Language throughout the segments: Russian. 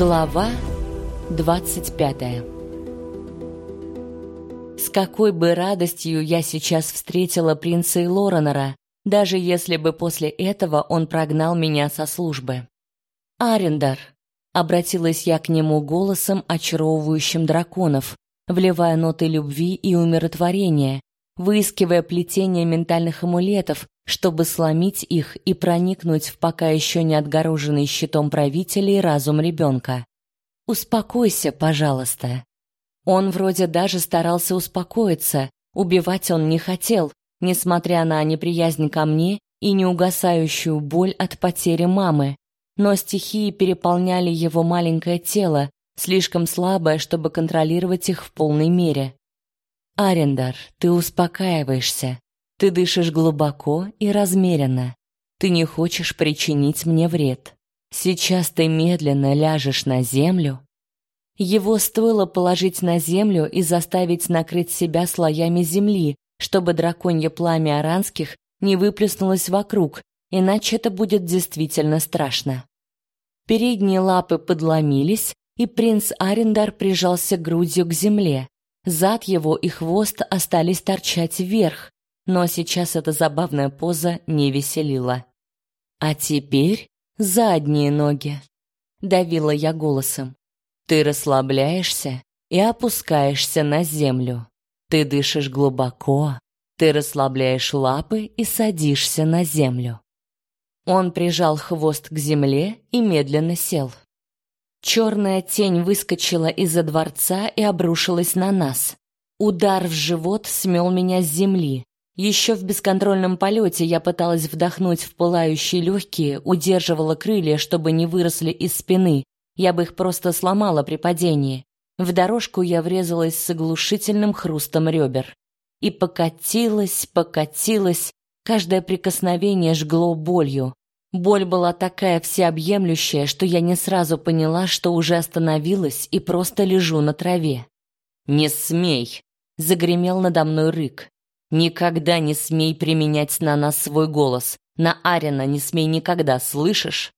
Глава 25 С какой бы радостью я сейчас встретила принца Лоренера, даже если бы после этого он прогнал меня со службы. «Арендар», — обратилась я к нему голосом, очаровывающим драконов, вливая ноты любви и умиротворения, выискивая плетение ментальных амулетов, чтобы сломить их и проникнуть в пока еще не отгороженный щитом правителей разум ребенка. «Успокойся, пожалуйста». Он вроде даже старался успокоиться, убивать он не хотел, несмотря на неприязнь ко мне и неугасающую боль от потери мамы. Но стихии переполняли его маленькое тело, слишком слабое, чтобы контролировать их в полной мере. Арендар, ты успокаиваешься. Ты дышишь глубоко и размеренно. Ты не хочешь причинить мне вред. Сейчас ты медленно ляжешь на землю. Его стоило положить на землю и заставить накрыть себя слоями земли, чтобы драконье пламя аранских не выплеснулось вокруг, иначе это будет действительно страшно. Передние лапы подломились, и принц Арендар прижался грудью к земле. Зад его и хвост остались торчать вверх, но сейчас эта забавная поза не веселила. А теперь задние ноги. Давила я голосом. Ты расслабляешься и опускаешься на землю. Ты дышишь глубоко, ты расслабляешь лапы и садишься на землю. Он прижал хвост к земле и медленно сел. Черная тень выскочила из-за дворца и обрушилась на нас. Удар в живот смел меня с земли. Еще в бесконтрольном полете я пыталась вдохнуть в пылающие легкие, удерживала крылья, чтобы не выросли из спины. Я бы их просто сломала при падении. В дорожку я врезалась с оглушительным хрустом ребер. И покатилась, покатилась. Каждое прикосновение жгло болью. Боль была такая всеобъемлющая, что я не сразу поняла, что уже остановилась и просто лежу на траве. «Не смей!» — загремел надо мной рык. «Никогда не смей применять на нас свой голос. На Арина не смей никогда, слышишь?»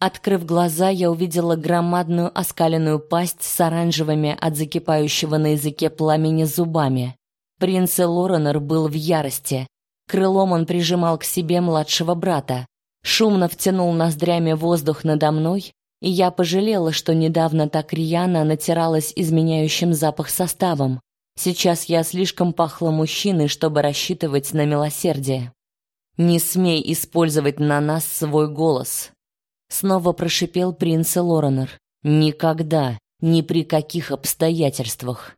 Открыв глаза, я увидела громадную оскаленную пасть с оранжевыми от закипающего на языке пламени зубами. Принц Лоренор был в ярости. Крылом он прижимал к себе младшего брата. Шумно втянул ноздрями воздух надо мной, и я пожалела, что недавно так рьяно натиралась изменяющим запах составом. Сейчас я слишком пахла мужчиной, чтобы рассчитывать на милосердие. «Не смей использовать на нас свой голос», Снова прошипел принц Лоренор. Никогда, ни при каких обстоятельствах.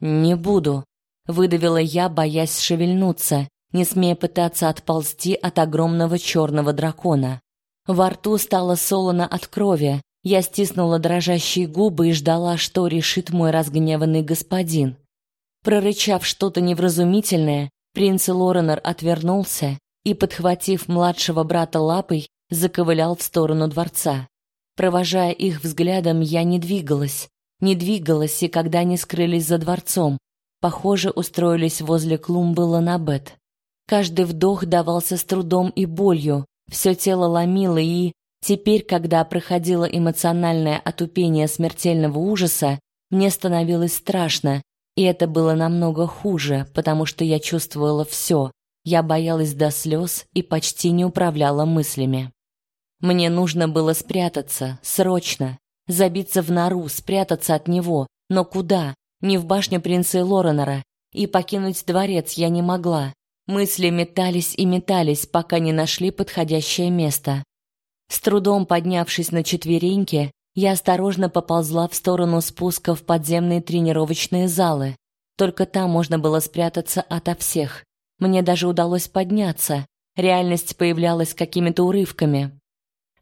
Не буду, выдавила я, боясь шевельнуться, не смея пытаться отползти от огромного черного дракона. Во рту стало солоно от крови. Я стиснула дрожащие губы и ждала, что решит мой разгневанный господин. Прорычав что-то невразумительное, принц Лоренор отвернулся и, подхватив младшего брата лапой, заковылял в сторону дворца. Провожая их взглядом, я не двигалась, не двигалась, и когда они скрылись за дворцом, похоже, устроились возле клумбы Ланабет. Каждый вдох давался с трудом и болью, все тело ломило и теперь, когда проходило эмоциональное отупение смертельного ужаса, мне становилось страшно, и это было намного хуже, потому что я чувствовала все. Я боялась до слез и почти не управляла мыслями. Мне нужно было спрятаться, срочно, забиться в нору, спрятаться от него, но куда? Не в башню принца Лоренера, и покинуть дворец я не могла. Мысли метались и метались, пока не нашли подходящее место. С трудом поднявшись на четвереньки, я осторожно поползла в сторону спуска в подземные тренировочные залы. Только там можно было спрятаться ото всех. Мне даже удалось подняться. Реальность появлялась какими-то урывками.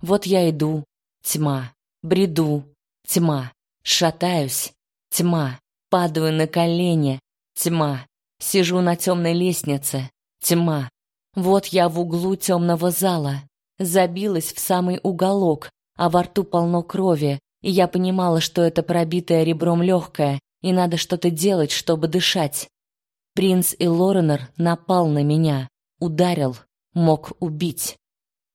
Вот я иду, тьма, бреду, тьма, шатаюсь, тьма, падаю на колени, тьма, сижу на темной лестнице, тьма. Вот я в углу темного зала, забилась в самый уголок, а во рту полно крови, и я понимала, что это пробитое ребром легкое, и надо что-то делать, чтобы дышать. Принц и Лоренор напал на меня, ударил, мог убить.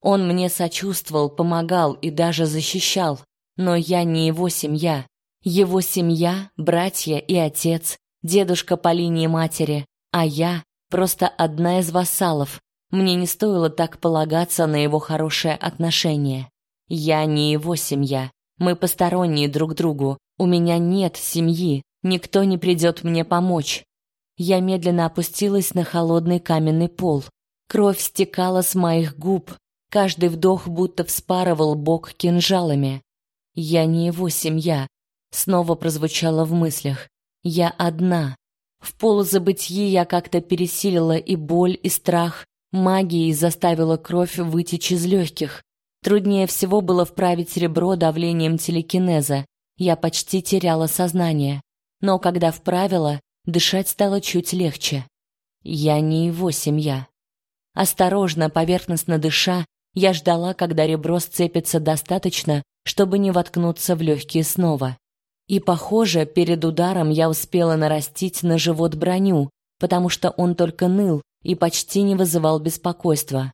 Он мне сочувствовал, помогал и даже защищал. но я не его семья. Его семья, братья и отец, дедушка по линии матери, а я просто одна из вассалов. Мне не стоило так полагаться на его хорошее отношение. Я не его семья. Мы посторонние друг другу. У меня нет семьи. Никто не придет мне помочь. Я медленно опустилась на холодный каменный пол. Кровь стекала с моих губ. Каждый вдох будто вспарывал бок кинжалами. Я не его семья. Снова прозвучало в мыслях. Я одна. В полузабытии я как-то пересилила и боль, и страх, магией заставила кровь вытечь из легких. Труднее всего было вправить ребро давлением телекинеза. Я почти теряла сознание. Но когда вправила, дышать стало чуть легче. Я не его семья. Осторожно, поверхностно дыша, я ждала, когда ребро сцепится достаточно, чтобы не воткнуться в легкие снова. И, похоже, перед ударом я успела нарастить на живот броню, потому что он только ныл и почти не вызывал беспокойства.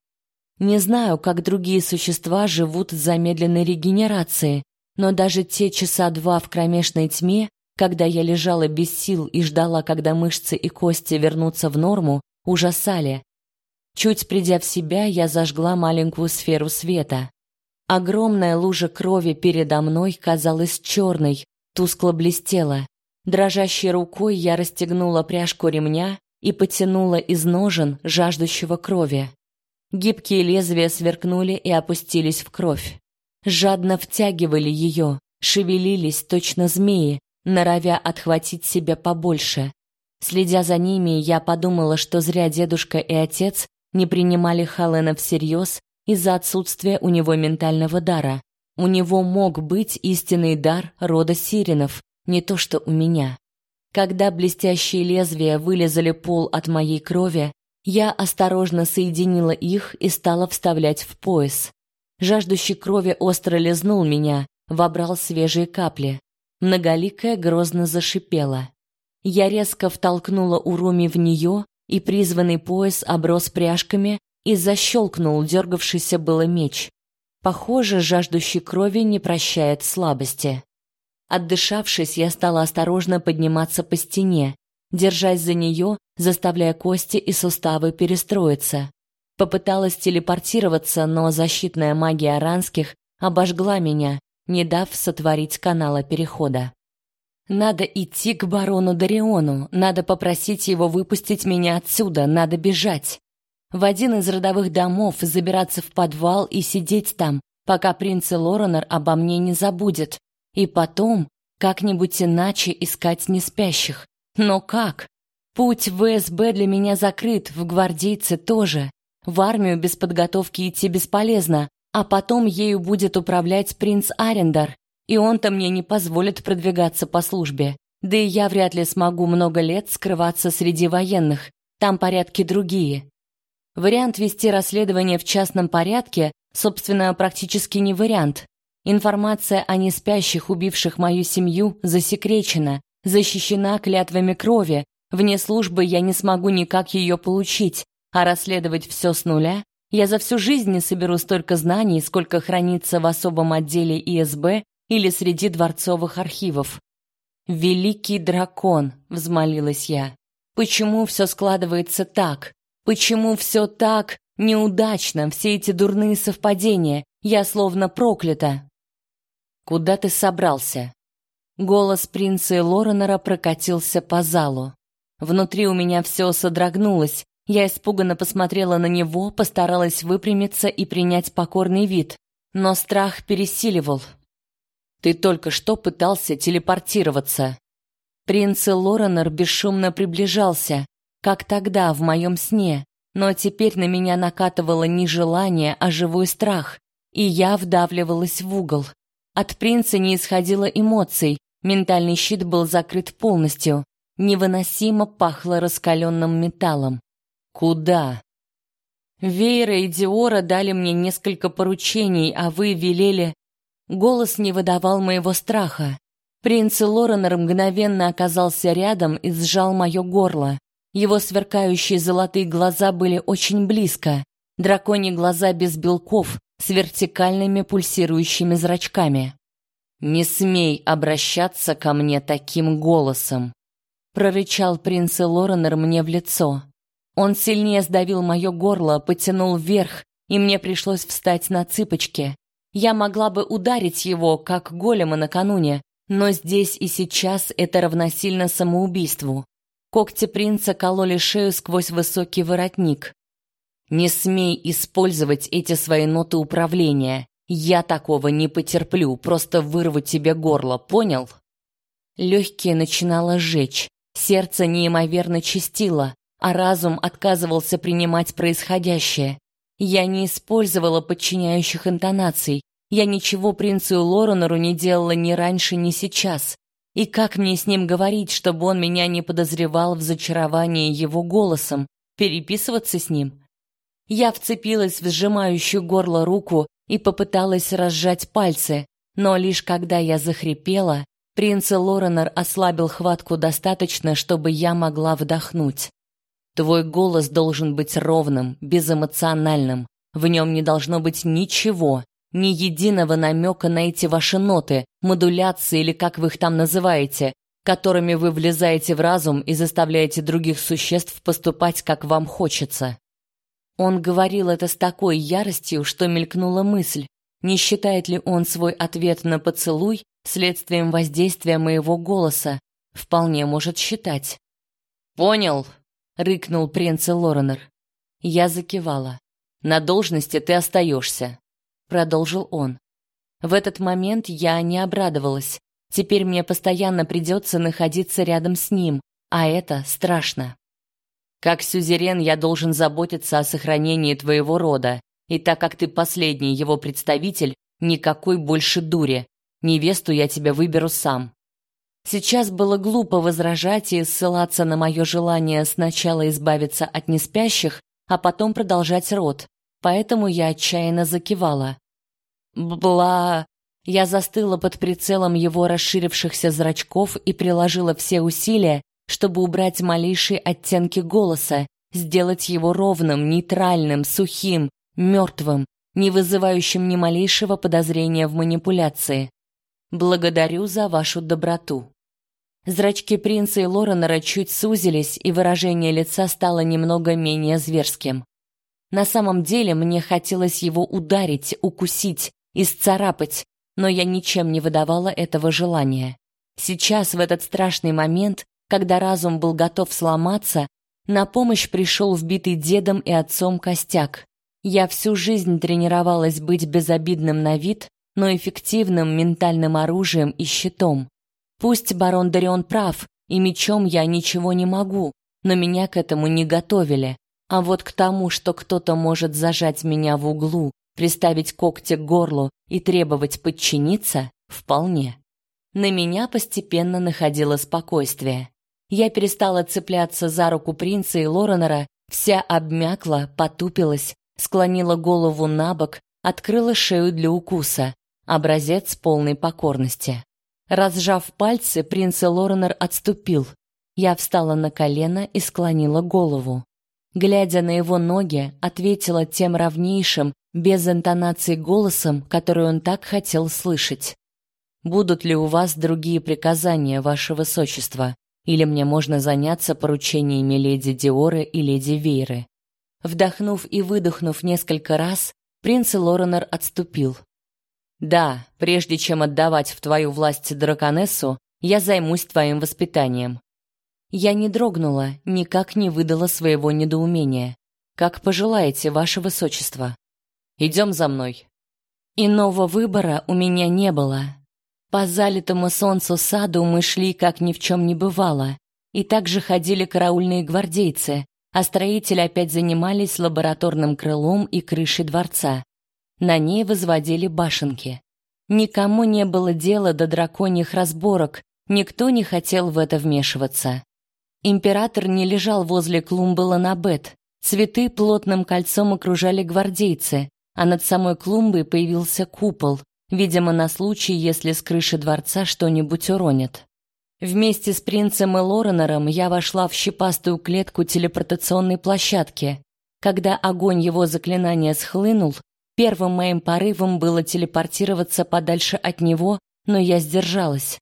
Не знаю, как другие существа живут с замедленной регенерацией, но даже те часа два в кромешной тьме, когда я лежала без сил и ждала, когда мышцы и кости вернутся в норму, ужасали. Чуть придя в себя, я зажгла маленькую сферу света. Огромная лужа крови передо мной казалась черной, тускло блестела. Дрожащей рукой я расстегнула пряжку ремня и потянула из ножен жаждущего крови. Гибкие лезвия сверкнули и опустились в кровь. Жадно втягивали ее, шевелились точно змеи, норовя отхватить себе побольше. Следя за ними, я подумала, что зря дедушка и отец не принимали Халена всерьез из-за отсутствия у него ментального дара. У него мог быть истинный дар рода сиренов, не то что у меня. Когда блестящие лезвия вылезали пол от моей крови, я осторожно соединила их и стала вставлять в пояс. Жаждущий крови остро лизнул меня, вобрал свежие капли. Многоликая грозно зашипела. Я резко втолкнула Уруми в нее, и призванный пояс оброс пряжками и защелкнул дергавшийся было меч. Похоже, жаждущий крови не прощает слабости. Отдышавшись, я стала осторожно подниматься по стене, держась за нее, заставляя кости и суставы перестроиться. Попыталась телепортироваться, но защитная магия аранских обожгла меня, не дав сотворить канала перехода. Надо идти к барону Дариону, надо попросить его выпустить меня отсюда, надо бежать в один из родовых домов, забираться в подвал и сидеть там, пока принц Лоренор обо мне не забудет, и потом как-нибудь иначе искать неспящих. Но как? Путь в СБ для меня закрыт, в гвардейцы тоже. В армию без подготовки идти бесполезно, а потом ею будет управлять принц Арендар, и он-то мне не позволит продвигаться по службе. Да и я вряд ли смогу много лет скрываться среди военных. Там порядки другие. Вариант вести расследование в частном порядке, собственно, практически не вариант. Информация о неспящих, убивших мою семью, засекречена, защищена клятвами крови. Вне службы я не смогу никак ее получить, а расследовать все с нуля я за всю жизнь не соберу столько знаний, сколько хранится в особом отделе ИСБ или среди дворцовых архивов. «Великий дракон», — взмолилась я, — «почему все складывается так? Почему все так неудачно, все эти дурные совпадения? Я словно проклята. Куда ты собрался? Голос принца Лоренера прокатился по залу. Внутри у меня все содрогнулось. Я испуганно посмотрела на него, постаралась выпрямиться и принять покорный вид, но страх пересиливал. Ты только что пытался телепортироваться. Принц Лоренер бесшумно приближался, как тогда в моем сне, но теперь на меня накатывало не желание, а живой страх, и я вдавливалась в угол. От принца не исходило эмоций, ментальный щит был закрыт полностью, невыносимо пахло раскаленным металлом. Куда? Вейра и Диора дали мне несколько поручений, а вы велели... Голос не выдавал моего страха. Принц Лоренор мгновенно оказался рядом и сжал мое горло. Его сверкающие золотые глаза были очень близко. Драконьи глаза без белков, с вертикальными пульсирующими зрачками. «Не смей обращаться ко мне таким голосом!» прорычал принц Лоренер мне в лицо. Он сильнее сдавил мое горло, потянул вверх, и мне пришлось встать на цыпочки. Я могла бы ударить его, как голема накануне, но здесь и сейчас это равносильно самоубийству. Когти принца кололи шею сквозь высокий воротник. «Не смей использовать эти свои ноты управления. Я такого не потерплю, просто вырву тебе горло, понял?» Легкие начинало жечь, сердце неимоверно чистило, а разум отказывался принимать происходящее. Я не использовала подчиняющих интонаций. Я ничего принцу Лоренору не делала ни раньше, ни сейчас. И как мне с ним говорить, чтобы он меня не подозревал в зачаровании его голосом? Переписываться с ним? Я вцепилась в сжимающую горло руку и попыталась разжать пальцы, но лишь когда я захрипела, принц Лоренор ослабил хватку достаточно, чтобы я могла вдохнуть. Твой голос должен быть ровным, безэмоциональным. В нем не должно быть ничего, ни единого намека на эти ваши ноты, модуляции или как вы их там называете, которыми вы влезаете в разум и заставляете других существ поступать, как вам хочется. Он говорил это с такой яростью, что мелькнула мысль, не считает ли он свой ответ на поцелуй следствием воздействия моего голоса. Вполне может считать. «Понял», рыкнул принц Лоренер. Я закивала. На должности ты остаешься», — продолжил он. В этот момент я не обрадовалась. Теперь мне постоянно придется находиться рядом с ним, а это страшно. Как сюзерен я должен заботиться о сохранении твоего рода, и так как ты последний его представитель, никакой больше дури. Невесту я тебе выберу сам. Сейчас было глупо возражать и ссылаться на мое желание сначала избавиться от неспящих, а потом продолжать род. Поэтому я отчаянно закивала. Бла... Я застыла под прицелом его расширившихся зрачков и приложила все усилия, чтобы убрать малейшие оттенки голоса, сделать его ровным, нейтральным, сухим, мертвым, не вызывающим ни малейшего подозрения в манипуляции. Благодарю за вашу доброту. Зрачки принца и Лоренера чуть сузились, и выражение лица стало немного менее зверским. На самом деле мне хотелось его ударить, укусить, исцарапать, но я ничем не выдавала этого желания. Сейчас, в этот страшный момент, когда разум был готов сломаться, на помощь пришел вбитый дедом и отцом костяк. Я всю жизнь тренировалась быть безобидным на вид, но эффективным ментальным оружием и щитом. Пусть барон Дарион прав, и мечом я ничего не могу, но меня к этому не готовили. А вот к тому, что кто-то может зажать меня в углу, приставить когти к горлу и требовать подчиниться, вполне. На меня постепенно находило спокойствие. Я перестала цепляться за руку принца и Лоренера, вся обмякла, потупилась, склонила голову на бок, открыла шею для укуса образец полной покорности. Разжав пальцы, принц Лоренер отступил. Я встала на колено и склонила голову. Глядя на его ноги, ответила тем ровнейшим, без интонации голосом, который он так хотел слышать. «Будут ли у вас другие приказания, ваше высочество? Или мне можно заняться поручениями леди Диоры и леди Вейры?» Вдохнув и выдохнув несколько раз, принц Лоренер отступил. Да, прежде чем отдавать в твою власть драконессу, я займусь твоим воспитанием. Я не дрогнула, никак не выдала своего недоумения. Как пожелаете, ваше высочество. Идем за мной. Иного выбора у меня не было. По залитому солнцу саду мы шли, как ни в чем не бывало. И также ходили караульные гвардейцы, а строители опять занимались лабораторным крылом и крышей дворца. На ней возводили башенки. Никому не было дела до драконьих разборок, никто не хотел в это вмешиваться. Император не лежал возле клумбы Ланабет. Цветы плотным кольцом окружали гвардейцы, а над самой клумбой появился купол, видимо, на случай, если с крыши дворца что-нибудь уронят. Вместе с принцем и Лоренером я вошла в щепастую клетку телепортационной площадки. Когда огонь его заклинания схлынул, Первым моим порывом было телепортироваться подальше от него, но я сдержалась.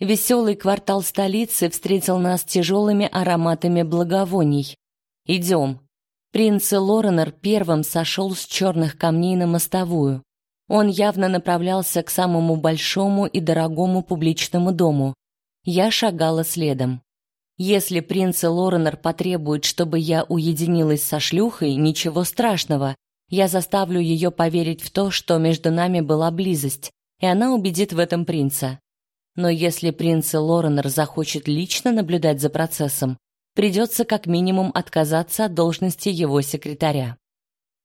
Веселый квартал столицы встретил нас тяжелыми ароматами благовоний. «Идем». Принц Лоренор первым сошел с черных камней на мостовую. Он явно направлялся к самому большому и дорогому публичному дому. Я шагала следом. Если принц Лоренор потребует, чтобы я уединилась со шлюхой, ничего страшного. Я заставлю ее поверить в то, что между нами была близость, и она убедит в этом принца. Но если принц Лоренор захочет лично наблюдать за процессом, придется как минимум отказаться от должности его секретаря.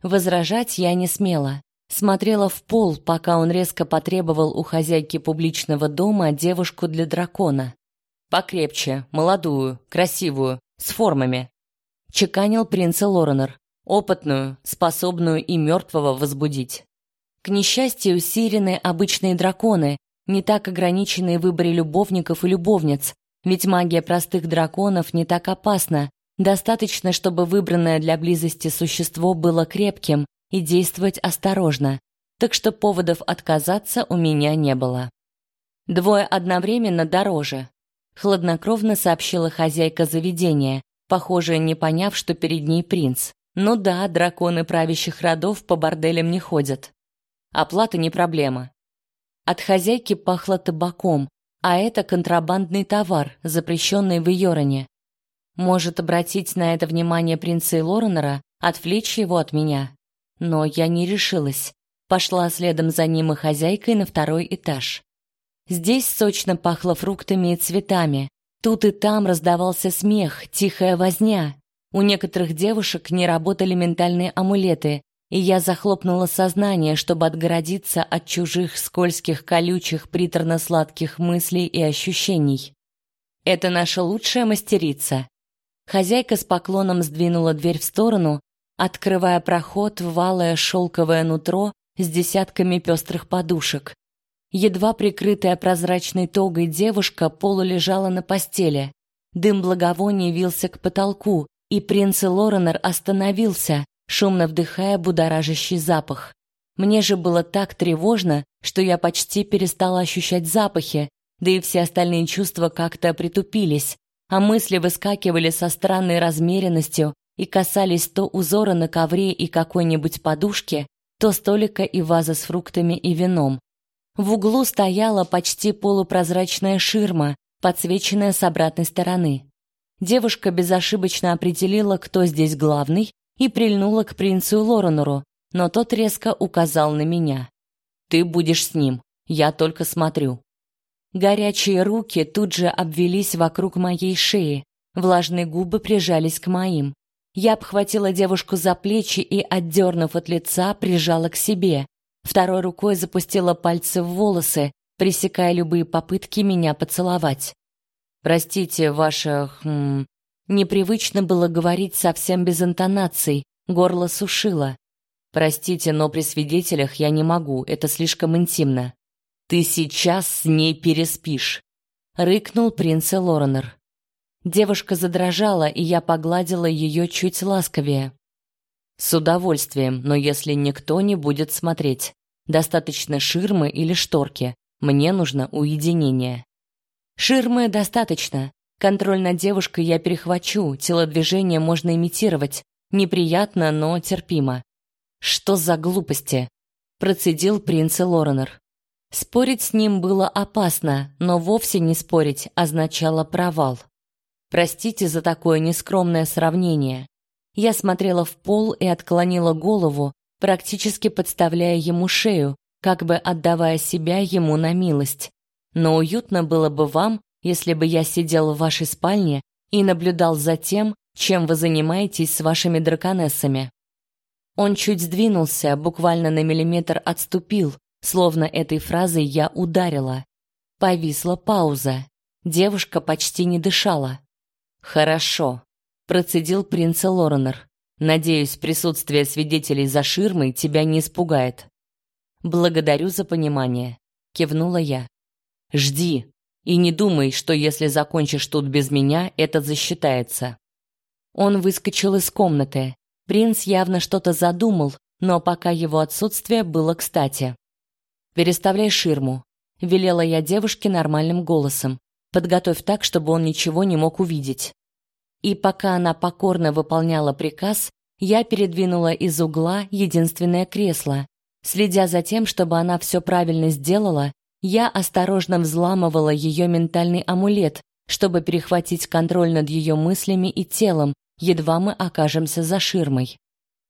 Возражать я не смела. Смотрела в пол, пока он резко потребовал у хозяйки публичного дома девушку для дракона. Покрепче, молодую, красивую, с формами. Чеканил принца Лоренор. Опытную, способную и мертвого возбудить. К несчастью, сирены – обычные драконы, не так ограниченные в выборе любовников и любовниц, ведь магия простых драконов не так опасна. Достаточно, чтобы выбранное для близости существо было крепким и действовать осторожно. Так что поводов отказаться у меня не было. Двое одновременно дороже, хладнокровно сообщила хозяйка заведения, похоже, не поняв, что перед ней принц. Ну да, драконы правящих родов по борделям не ходят. Оплата не проблема. От хозяйки пахло табаком, а это контрабандный товар, запрещенный в Йороне. Может обратить на это внимание принца Лоренера, отвлечь его от меня. Но я не решилась. Пошла следом за ним и хозяйкой на второй этаж. Здесь сочно пахло фруктами и цветами. Тут и там раздавался смех, тихая возня. У некоторых девушек не работали ментальные амулеты, и я захлопнула сознание, чтобы отгородиться от чужих скользких, колючих, приторно-сладких мыслей и ощущений. Это наша лучшая мастерица. Хозяйка с поклоном сдвинула дверь в сторону, открывая проход в валое шелковое нутро с десятками пестрых подушек. Едва прикрытая прозрачной тогой девушка полулежала на постели. Дым благовоний вился к потолку, и принц Лоренор остановился, шумно вдыхая будоражащий запах. Мне же было так тревожно, что я почти перестала ощущать запахи, да и все остальные чувства как-то притупились, а мысли выскакивали со странной размеренностью и касались то узора на ковре и какой-нибудь подушки, то столика и вазы с фруктами и вином. В углу стояла почти полупрозрачная ширма, подсвеченная с обратной стороны. Девушка безошибочно определила, кто здесь главный, и прильнула к принцу Лоренору, но тот резко указал на меня. «Ты будешь с ним, я только смотрю». Горячие руки тут же обвелись вокруг моей шеи, влажные губы прижались к моим. Я обхватила девушку за плечи и, отдернув от лица, прижала к себе, Второй рукой запустила пальцы в волосы, пресекая любые попытки меня поцеловать. Простите, ваше хм, непривычно было говорить совсем без интонаций, горло сушило. Простите, но при свидетелях я не могу, это слишком интимно. Ты сейчас с ней переспишь, рыкнул принц Лоренер. Девушка задрожала, и я погладила ее чуть ласковее. С удовольствием, но если никто не будет смотреть. Достаточно ширмы или шторки. Мне нужно уединение. Ширмы достаточно. Контроль над девушкой я перехвачу, телодвижение можно имитировать. Неприятно, но терпимо. Что за глупости? Процедил принц Лоренер. Спорить с ним было опасно, но вовсе не спорить означало провал. Простите за такое нескромное сравнение. Я смотрела в пол и отклонила голову, практически подставляя ему шею, как бы отдавая себя ему на милость. Но уютно было бы вам, если бы я сидел в вашей спальне и наблюдал за тем, чем вы занимаетесь с вашими драконессами. Он чуть сдвинулся, буквально на миллиметр отступил, словно этой фразой я ударила. Повисла пауза. Девушка почти не дышала. Хорошо, процедил принц Лоренор. Надеюсь, присутствие свидетелей за ширмой тебя не испугает. Благодарю за понимание, кивнула я. Жди и не думай, что если закончишь тут без меня, это засчитается. Он выскочил из комнаты. Принц явно что-то задумал, но пока его отсутствие было кстати. Переставляй ширму, велела я девушке нормальным голосом. Подготовь так, чтобы он ничего не мог увидеть. И пока она покорно выполняла приказ, я передвинула из угла единственное кресло. Следя за тем, чтобы она все правильно сделала, я осторожно взламывала ее ментальный амулет, чтобы перехватить контроль над ее мыслями и телом, едва мы окажемся за ширмой.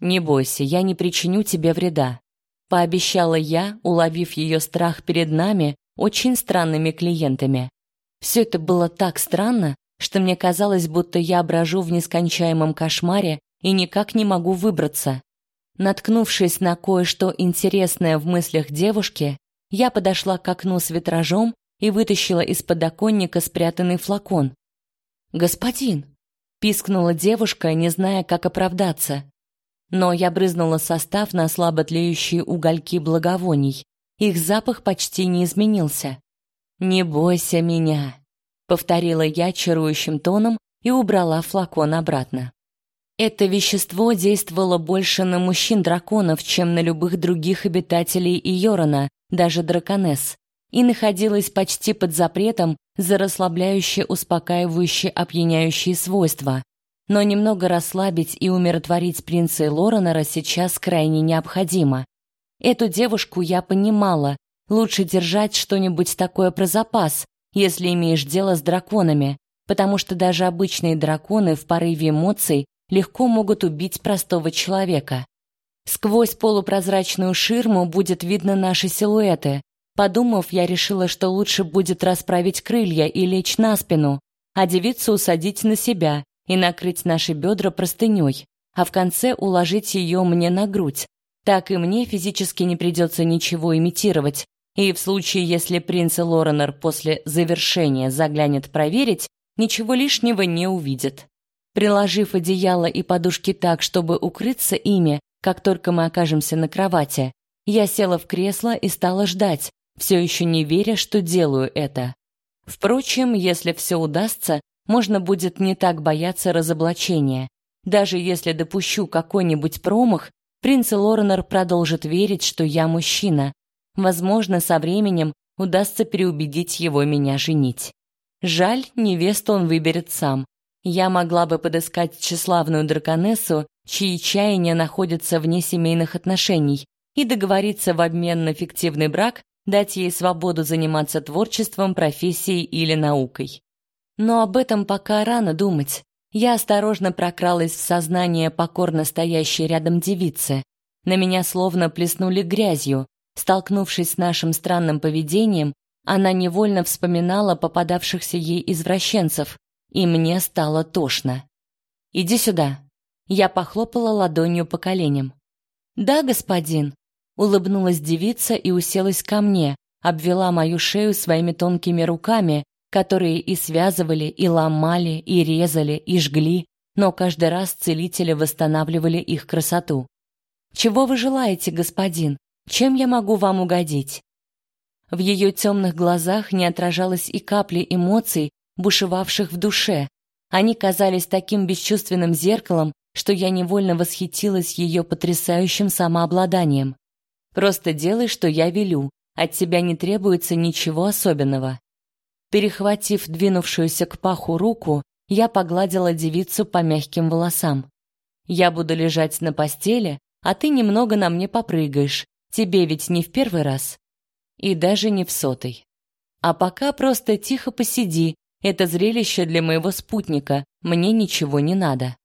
«Не бойся, я не причиню тебе вреда», — пообещала я, уловив ее страх перед нами, очень странными клиентами. Все это было так странно, что мне казалось, будто я брожу в нескончаемом кошмаре и никак не могу выбраться. Наткнувшись на кое-что интересное в мыслях девушки, я подошла к окну с витражом и вытащила из подоконника спрятанный флакон. «Господин!» – пискнула девушка, не зная, как оправдаться. Но я брызнула состав на слабо тлеющие угольки благовоний. Их запах почти не изменился. «Не бойся меня», — повторила я чарующим тоном и убрала флакон обратно. Это вещество действовало больше на мужчин-драконов, чем на любых других обитателей Иорона, даже драконесс, и находилась почти под запретом за расслабляющие, успокаивающие, опьяняющие свойства. Но немного расслабить и умиротворить принца Лоренера сейчас крайне необходимо. Эту девушку я понимала. Лучше держать что-нибудь такое про запас, если имеешь дело с драконами, потому что даже обычные драконы в порыве эмоций легко могут убить простого человека. Сквозь полупрозрачную ширму будет видно наши силуэты. Подумав, я решила, что лучше будет расправить крылья и лечь на спину, а девицу усадить на себя и накрыть наши бедра простыней, а в конце уложить ее мне на грудь. Так и мне физически не придется ничего имитировать. И в случае, если принц Лоренор после завершения заглянет проверить, ничего лишнего не увидит. Приложив одеяло и подушки так, чтобы укрыться ими, как только мы окажемся на кровати, я села в кресло и стала ждать, все еще не веря, что делаю это. Впрочем, если все удастся, можно будет не так бояться разоблачения. Даже если допущу какой-нибудь промах, принц Лоренор продолжит верить, что я мужчина. Возможно, со временем удастся переубедить его меня женить. Жаль, невесту он выберет сам. Я могла бы подыскать тщеславную драконессу, чьи чаяния находятся вне семейных отношений, и договориться в обмен на фиктивный брак дать ей свободу заниматься творчеством, профессией или наукой. Но об этом пока рано думать. Я осторожно прокралась в сознание покорно стоящей рядом девицы. На меня словно плеснули грязью. Столкнувшись с нашим странным поведением, она невольно вспоминала попадавшихся ей извращенцев, и мне стало тошно. «Иди сюда», я похлопала ладонью по коленям. «Да, господин», — улыбнулась девица и уселась ко мне, обвела мою шею своими тонкими руками, которые и связывали, и ломали, и резали, и жгли, но каждый раз целители восстанавливали их красоту. «Чего вы желаете, господин? Чем я могу вам угодить?» В ее темных глазах не отражалось и капли эмоций, бушевавших в душе. Они казались таким бесчувственным зеркалом, что я невольно восхитилась ее потрясающим самообладанием. Просто делай, что я велю, от тебя не требуется ничего особенного. Перехватив двинувшуюся к паху руку, я погладила девицу по мягким волосам. Я буду лежать на постели, а ты немного на мне попрыгаешь. Тебе ведь не в первый раз. И даже не в сотый. А пока просто тихо посиди. Это зрелище для моего спутника. Мне ничего не надо.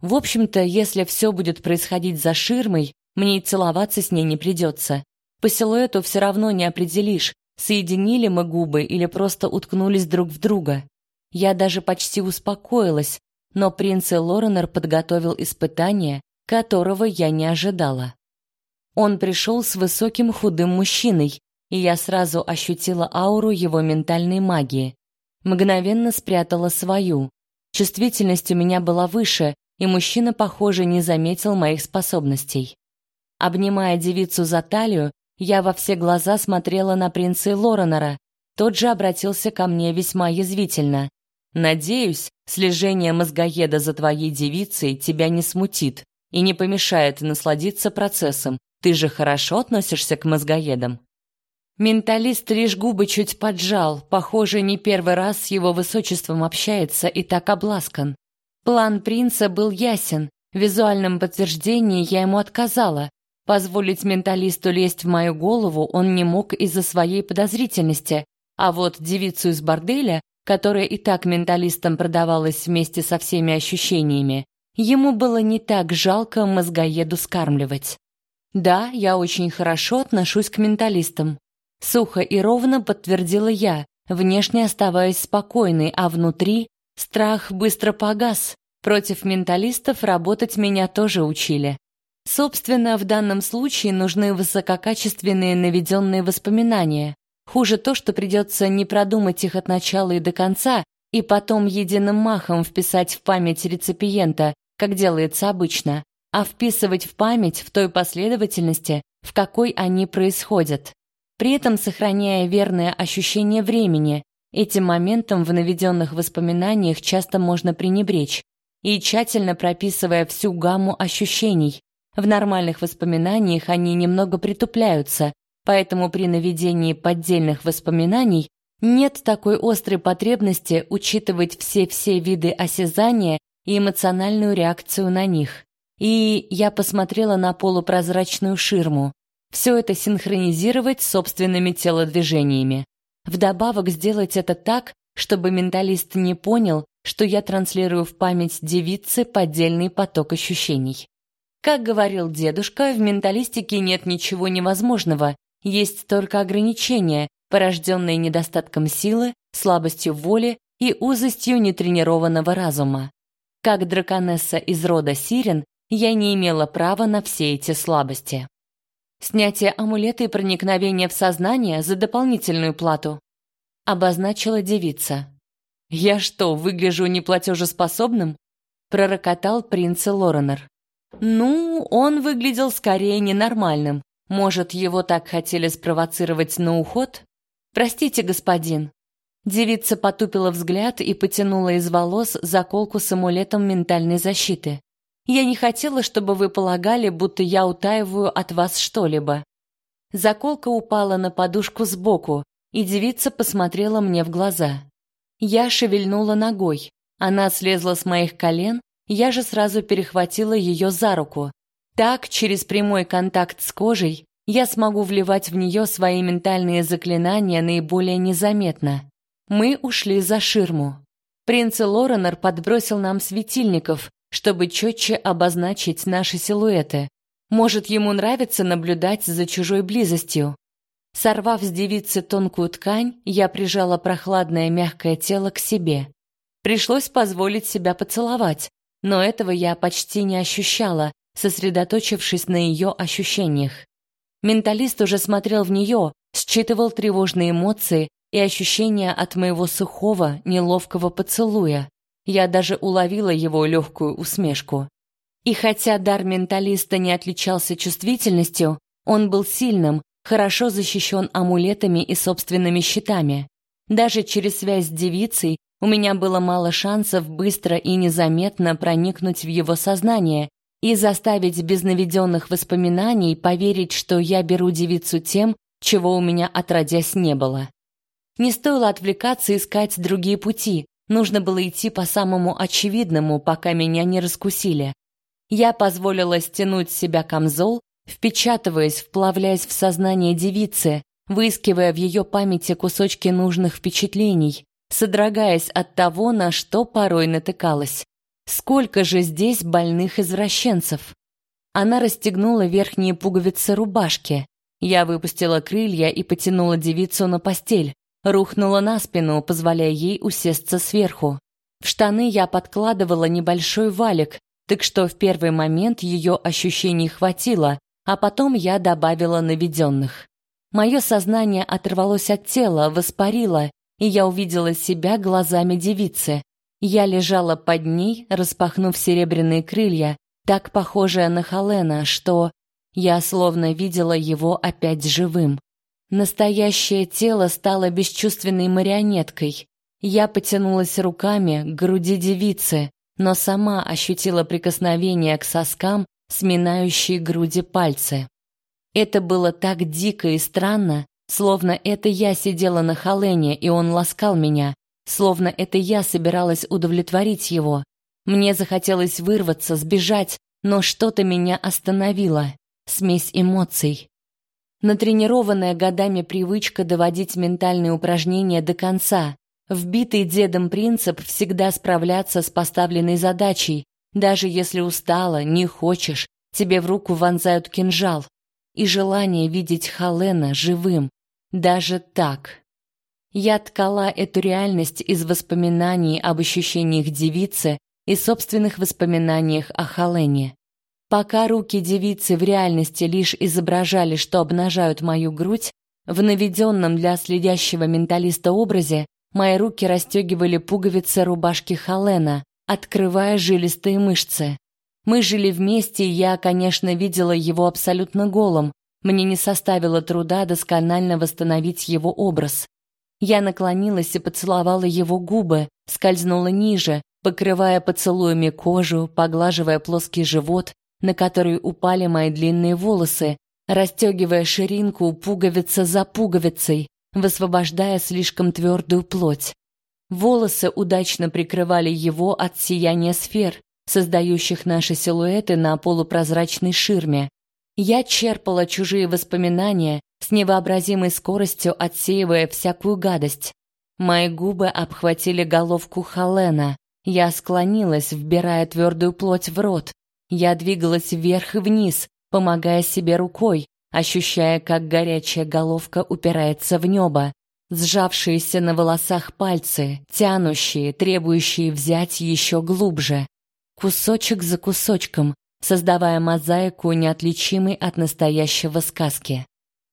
В общем-то, если все будет происходить за ширмой, мне и целоваться с ней не придется. По силуэту все равно не определишь, соединили мы губы или просто уткнулись друг в друга. Я даже почти успокоилась, но принц Лоренер подготовил испытание, которого я не ожидала. Он пришел с высоким худым мужчиной, и я сразу ощутила ауру его ментальной магии. Мгновенно спрятала свою. Чувствительность у меня была выше, и мужчина, похоже, не заметил моих способностей. Обнимая девицу за талию, я во все глаза смотрела на принца Лоренера. Тот же обратился ко мне весьма язвительно. «Надеюсь, слежение мозгоеда за твоей девицей тебя не смутит и не помешает насладиться процессом. Ты же хорошо относишься к мозгоедам?» Менталист лишь губы чуть поджал, похоже, не первый раз с его высочеством общается и так обласкан. План принца был ясен, в визуальном подтверждении я ему отказала. Позволить менталисту лезть в мою голову он не мог из-за своей подозрительности, а вот девицу из борделя, которая и так менталистам продавалась вместе со всеми ощущениями, ему было не так жалко мозгоеду скармливать. Да, я очень хорошо отношусь к менталистам. Сухо и ровно подтвердила я, внешне оставаясь спокойной, а внутри страх быстро погас. Против менталистов работать меня тоже учили. Собственно, в данном случае нужны высококачественные наведенные воспоминания. Хуже то, что придется не продумать их от начала и до конца, и потом единым махом вписать в память реципиента, как делается обычно, а вписывать в память в той последовательности, в какой они происходят при этом сохраняя верное ощущение времени. Этим моментом в наведенных воспоминаниях часто можно пренебречь, и тщательно прописывая всю гамму ощущений. В нормальных воспоминаниях они немного притупляются, поэтому при наведении поддельных воспоминаний нет такой острой потребности учитывать все-все виды осязания и эмоциональную реакцию на них. И я посмотрела на полупрозрачную ширму. Все это синхронизировать с собственными телодвижениями. Вдобавок сделать это так, чтобы менталист не понял, что я транслирую в память девицы поддельный поток ощущений. Как говорил дедушка, в менталистике нет ничего невозможного, есть только ограничения, порожденные недостатком силы, слабостью воли и узостью нетренированного разума. Как драконесса из рода Сирен, я не имела права на все эти слабости. Снятие амулета и проникновение в сознание за дополнительную плату. Обозначила девица. «Я что, выгляжу неплатежеспособным?» Пророкотал принц Лоренор. «Ну, он выглядел скорее ненормальным. Может, его так хотели спровоцировать на уход? Простите, господин». Девица потупила взгляд и потянула из волос заколку с амулетом ментальной защиты. Я не хотела, чтобы вы полагали, будто я утаиваю от вас что-либо. Заколка упала на подушку сбоку, и девица посмотрела мне в глаза. Я шевельнула ногой. Она слезла с моих колен, я же сразу перехватила ее за руку. Так, через прямой контакт с кожей, я смогу вливать в нее свои ментальные заклинания наиболее незаметно. Мы ушли за ширму. Принц Лоренор подбросил нам светильников, чтобы четче обозначить наши силуэты. Может, ему нравится наблюдать за чужой близостью. Сорвав с девицы тонкую ткань, я прижала прохладное мягкое тело к себе. Пришлось позволить себя поцеловать, но этого я почти не ощущала, сосредоточившись на ее ощущениях. Менталист уже смотрел в нее, считывал тревожные эмоции и ощущения от моего сухого, неловкого поцелуя. Я даже уловила его легкую усмешку. И хотя дар менталиста не отличался чувствительностью, он был сильным, хорошо защищен амулетами и собственными щитами. Даже через связь с девицей у меня было мало шансов быстро и незаметно проникнуть в его сознание и заставить без наведенных воспоминаний поверить, что я беру девицу тем, чего у меня отродясь не было. Не стоило отвлекаться искать другие пути, Нужно было идти по самому очевидному, пока меня не раскусили. Я позволила стянуть с себя камзол, впечатываясь, вплавляясь в сознание девицы, выискивая в ее памяти кусочки нужных впечатлений, содрогаясь от того, на что порой натыкалась. Сколько же здесь больных извращенцев? Она расстегнула верхние пуговицы рубашки. Я выпустила крылья и потянула девицу на постель, рухнула на спину, позволяя ей усесться сверху. В штаны я подкладывала небольшой валик, так что в первый момент ее ощущений хватило, а потом я добавила наведенных. Мое сознание оторвалось от тела, воспарило, и я увидела себя глазами девицы. Я лежала под ней, распахнув серебряные крылья, так похожая на Халена, что я словно видела его опять живым. Настоящее тело стало бесчувственной марионеткой. Я потянулась руками к груди девицы, но сама ощутила прикосновение к соскам, сминающие груди пальцы. Это было так дико и странно, Словно это я сидела на Халене, и он ласкал меня, словно это я собиралась удовлетворить его. Мне захотелось вырваться, сбежать, но что-то меня остановило. Смесь эмоций. Натренированная годами привычка доводить ментальные упражнения до конца, вбитый дедом принцип всегда справляться с поставленной задачей, даже если устала, не хочешь, тебе в руку вонзают кинжал. И желание видеть Халена живым. Даже так. Я ткала эту реальность из воспоминаний об ощущениях девицы и собственных воспоминаниях о Халене. Пока руки девицы в реальности лишь изображали, что обнажают мою грудь, в наведенном для следящего менталиста образе мои руки расстегивали пуговицы рубашки Халена, открывая жилистые мышцы. Мы жили вместе, и я, конечно, видела его абсолютно голым. Мне не составило труда досконально восстановить его образ. Я наклонилась и поцеловала его губы, скользнула ниже, покрывая поцелуями кожу, поглаживая плоский живот, на который упали мои длинные волосы, расстегивая ширинку пуговица за пуговицей, высвобождая слишком твердую плоть. Волосы удачно прикрывали его от сияния сфер, создающих наши силуэты на полупрозрачной ширме. Я черпала чужие воспоминания с невообразимой скоростью, отсеивая всякую гадость. Мои губы обхватили головку Халена. Я склонилась, вбирая твердую плоть в рот, я двигалась вверх и вниз, помогая себе рукой, ощущая, как горячая головка упирается в небо. Сжавшиеся на волосах пальцы, тянущие, требующие взять еще глубже. Кусочек за кусочком, создавая мозаику, неотличимой от настоящего сказки.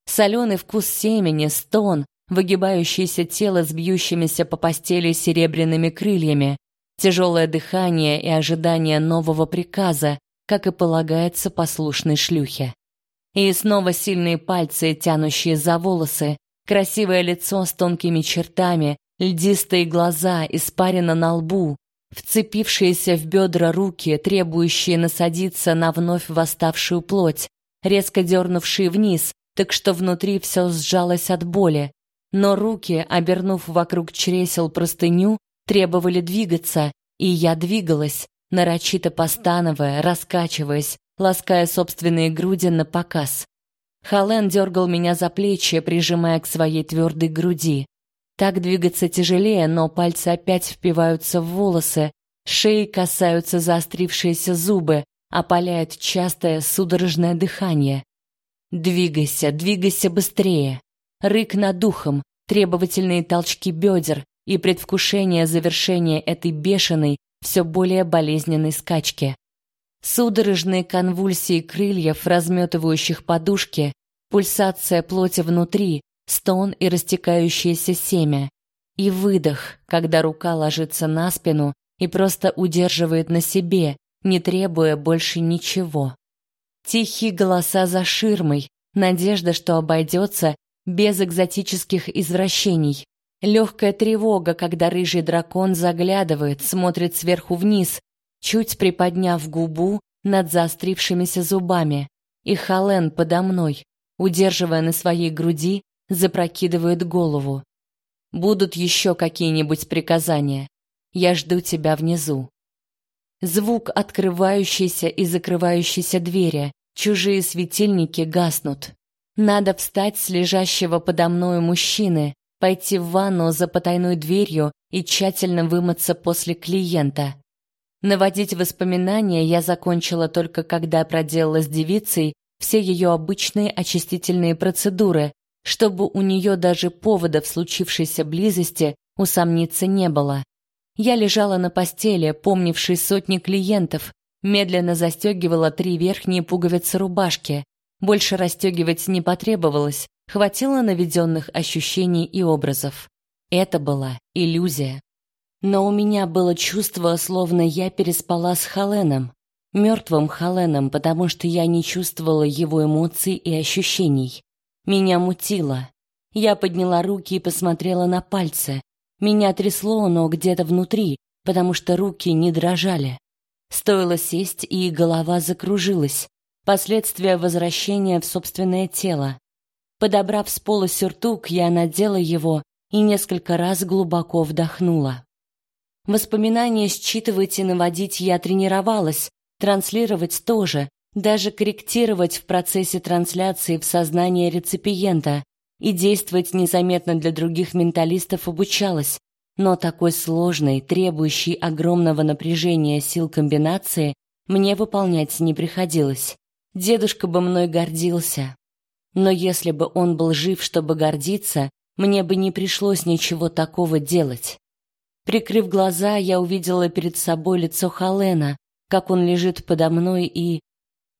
Соленый вкус семени, стон, выгибающееся тело с бьющимися по постели серебряными крыльями, тяжелое дыхание и ожидание нового приказа, как и полагается послушной шлюхе. И снова сильные пальцы, тянущие за волосы, красивое лицо с тонкими чертами, льдистые глаза, испарина на лбу, вцепившиеся в бедра руки, требующие насадиться на вновь восставшую плоть, резко дернувшие вниз, так что внутри все сжалось от боли. Но руки, обернув вокруг чресел простыню, требовали двигаться, и я двигалась, нарочито постановая, раскачиваясь, лаская собственные груди на показ. Хален дергал меня за плечи, прижимая к своей твердой груди. Так двигаться тяжелее, но пальцы опять впиваются в волосы, шеи касаются заострившиеся зубы, опаляет частое судорожное дыхание. Двигайся, двигайся быстрее. Рык над духом, требовательные толчки бедер и предвкушение завершения этой бешеной, все более болезненной скачке. Судорожные конвульсии крыльев, разметывающих подушки, пульсация плоти внутри, стон и растекающееся семя. И выдох, когда рука ложится на спину и просто удерживает на себе, не требуя больше ничего. Тихие голоса за ширмой, надежда, что обойдется без экзотических извращений. Легкая тревога, когда рыжий дракон заглядывает, смотрит сверху вниз, чуть приподняв губу над заострившимися зубами. И Хален подо мной, удерживая на своей груди, запрокидывает голову. Будут еще какие-нибудь приказания. Я жду тебя внизу. Звук открывающейся и закрывающейся двери. Чужие светильники гаснут. Надо встать с лежащего подо мною мужчины, пойти в ванну за потайной дверью и тщательно вымыться после клиента. Наводить воспоминания я закончила только когда проделала с девицей все ее обычные очистительные процедуры, чтобы у нее даже повода в случившейся близости усомниться не было. Я лежала на постели, помнившей сотни клиентов, медленно застегивала три верхние пуговицы рубашки. Больше расстегивать не потребовалось, Хватило наведенных ощущений и образов. Это была иллюзия. Но у меня было чувство, словно я переспала с Халеном, мертвым Халеном, потому что я не чувствовала его эмоций и ощущений. Меня мутило. Я подняла руки и посмотрела на пальцы. Меня трясло, но где-то внутри, потому что руки не дрожали. Стоило сесть, и голова закружилась. Последствия возвращения в собственное тело. Подобрав с пола сюртук, я надела его и несколько раз глубоко вдохнула. Воспоминания считывать и наводить я тренировалась, транслировать тоже, даже корректировать в процессе трансляции в сознание реципиента и действовать незаметно для других менталистов обучалась, но такой сложной, требующей огромного напряжения сил комбинации мне выполнять не приходилось. Дедушка бы мной гордился. Но если бы он был жив, чтобы гордиться, мне бы не пришлось ничего такого делать. Прикрыв глаза, я увидела перед собой лицо Халена, как он лежит подо мной и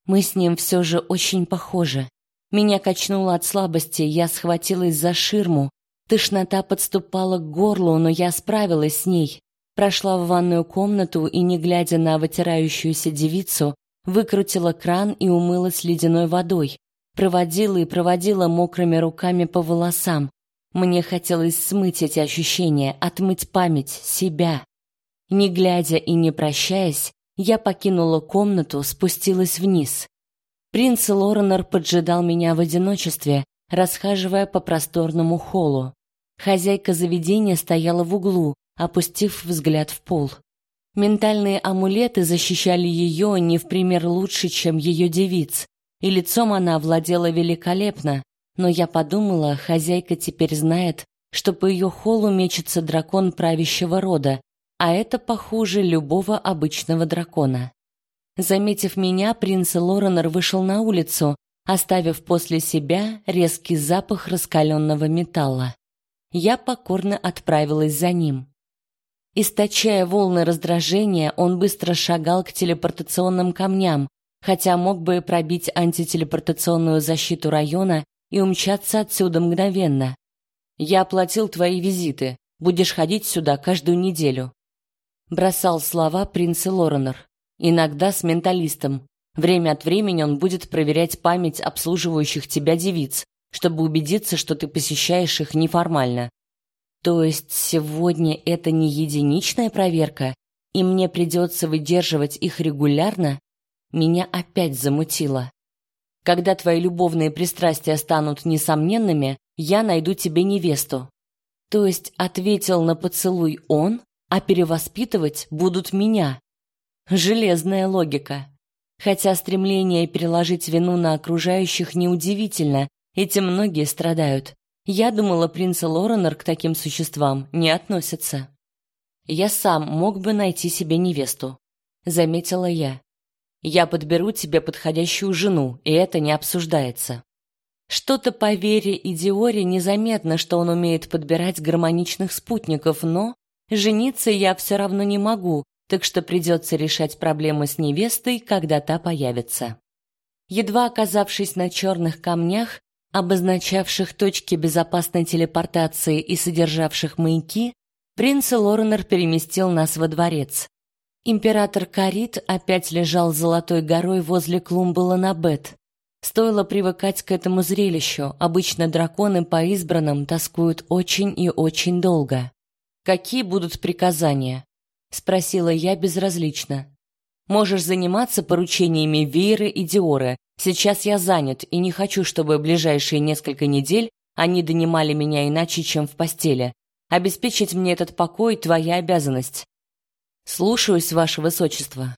мы с ним все же очень похожи. Меня качнуло от слабости, я схватилась за ширму. Тошнота подступала к горлу, но я справилась с ней. Прошла в ванную комнату и, не глядя на вытирающуюся девицу, выкрутила кран и умылась ледяной водой. Проводила и проводила мокрыми руками по волосам. Мне хотелось смыть эти ощущения, отмыть память, себя. Не глядя и не прощаясь, я покинула комнату, спустилась вниз. Принц Лоренор поджидал меня в одиночестве, расхаживая по просторному холлу. Хозяйка заведения стояла в углу, опустив взгляд в пол. Ментальные амулеты защищали ее не в пример лучше, чем ее девиц, и лицом она владела великолепно, но я подумала, хозяйка теперь знает, что по ее холлу мечется дракон правящего рода, а это похуже любого обычного дракона. Заметив меня, принц Лоренор вышел на улицу, оставив после себя резкий запах раскаленного металла. Я покорно отправилась за ним. Источая волны раздражения, он быстро шагал к телепортационным камням, хотя мог бы пробить антителепортационную защиту района и умчаться отсюда мгновенно. Я оплатил твои визиты. Будешь ходить сюда каждую неделю бросал слова принц Лоренор. Иногда с менталистом. Время от времени он будет проверять память обслуживающих тебя девиц, чтобы убедиться, что ты посещаешь их неформально. То есть сегодня это не единичная проверка, и мне придется выдерживать их регулярно? Меня опять замутило. Когда твои любовные пристрастия станут несомненными, я найду тебе невесту. То есть ответил на поцелуй он, а перевоспитывать будут меня. Железная логика. Хотя стремление переложить вину на окружающих неудивительно, этим многие страдают. Я думала, принц Лоренор к таким существам не относится. Я сам мог бы найти себе невесту, заметила я. Я подберу тебе подходящую жену, и это не обсуждается. Что-то по Вере и Диоре незаметно, что он умеет подбирать гармоничных спутников, но Жениться я все равно не могу, так что придется решать проблемы с невестой, когда та появится. Едва оказавшись на черных камнях, обозначавших точки безопасной телепортации и содержавших маяки, принц Лоренор переместил нас во дворец. Император Карит опять лежал золотой горой возле клумбы Ланабет. Стоило привыкать к этому зрелищу, обычно драконы по избранным тоскуют очень и очень долго. Какие будут приказания? спросила я безразлично. Можешь заниматься поручениями Вейры и Диоры. Сейчас я занят и не хочу, чтобы ближайшие несколько недель они донимали меня иначе, чем в постели. Обеспечить мне этот покой твоя обязанность. Слушаюсь, ваше высочество.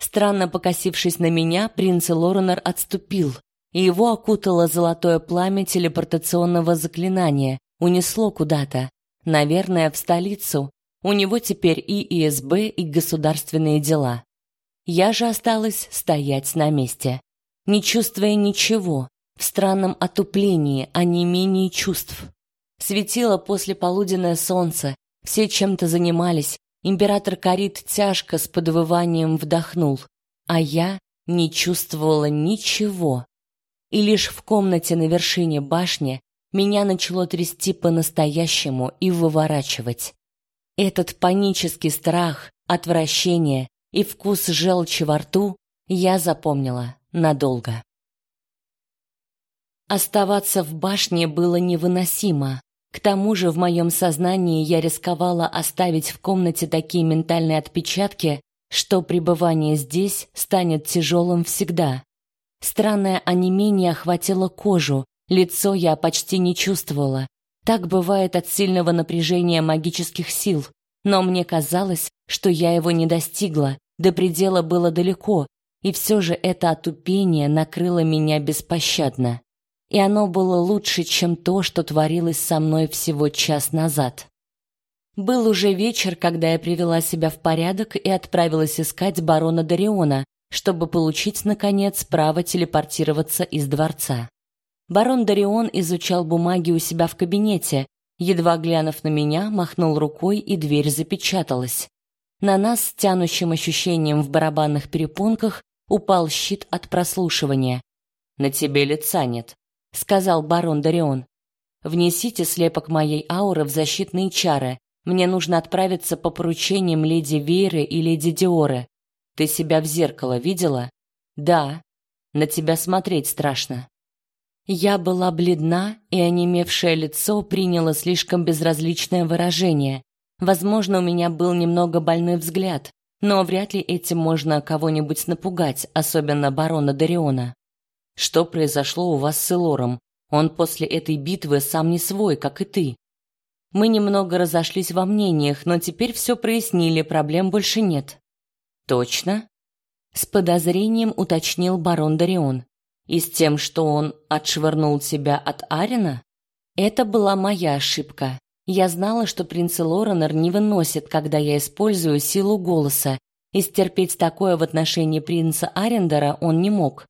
Странно покосившись на меня, принц Лоренор отступил, и его окутало золотое пламя телепортационного заклинания, унесло куда-то. Наверное, в столицу. У него теперь и ИСБ, и государственные дела. Я же осталась стоять на месте, не чувствуя ничего, в странном отуплении, а не менее чувств. Светило после полуденное солнце, все чем-то занимались. Император Карит тяжко с подвыванием вдохнул, а я не чувствовала ничего. И лишь в комнате на вершине башни меня начало трясти по-настоящему и выворачивать. Этот панический страх, отвращение и вкус желчи во рту я запомнила надолго. Оставаться в башне было невыносимо. К тому же в моем сознании я рисковала оставить в комнате такие ментальные отпечатки, что пребывание здесь станет тяжелым всегда. Странное онемение охватило кожу, Лицо я почти не чувствовала. Так бывает от сильного напряжения магических сил, но мне казалось, что я его не достигла, до предела было далеко, и все же это отупение накрыло меня беспощадно. И оно было лучше, чем то, что творилось со мной всего час назад. Был уже вечер, когда я привела себя в порядок и отправилась искать барона Дариона, чтобы получить, наконец, право телепортироваться из дворца. Барон Дарион изучал бумаги у себя в кабинете, едва глянув на меня, махнул рукой, и дверь запечаталась. На нас с тянущим ощущением в барабанных перепонках упал щит от прослушивания. «На тебе лица нет», — сказал барон Дарион. «Внесите слепок моей ауры в защитные чары. Мне нужно отправиться по поручениям леди Вейры и леди Диоры. Ты себя в зеркало видела?» «Да. На тебя смотреть страшно». Я была бледна, и онемевшее лицо приняло слишком безразличное выражение. Возможно, у меня был немного больной взгляд, но вряд ли этим можно кого-нибудь напугать, особенно барона Дариона. Что произошло у вас с Элором? Он после этой битвы сам не свой, как и ты. Мы немного разошлись во мнениях, но теперь все прояснили, проблем больше нет. Точно? С подозрением уточнил барон Дарион. И с тем, что он отшвырнул тебя от Арина? Это была моя ошибка. Я знала, что принц Лоренор не выносит, когда я использую силу голоса, и стерпеть такое в отношении принца Арендера он не мог.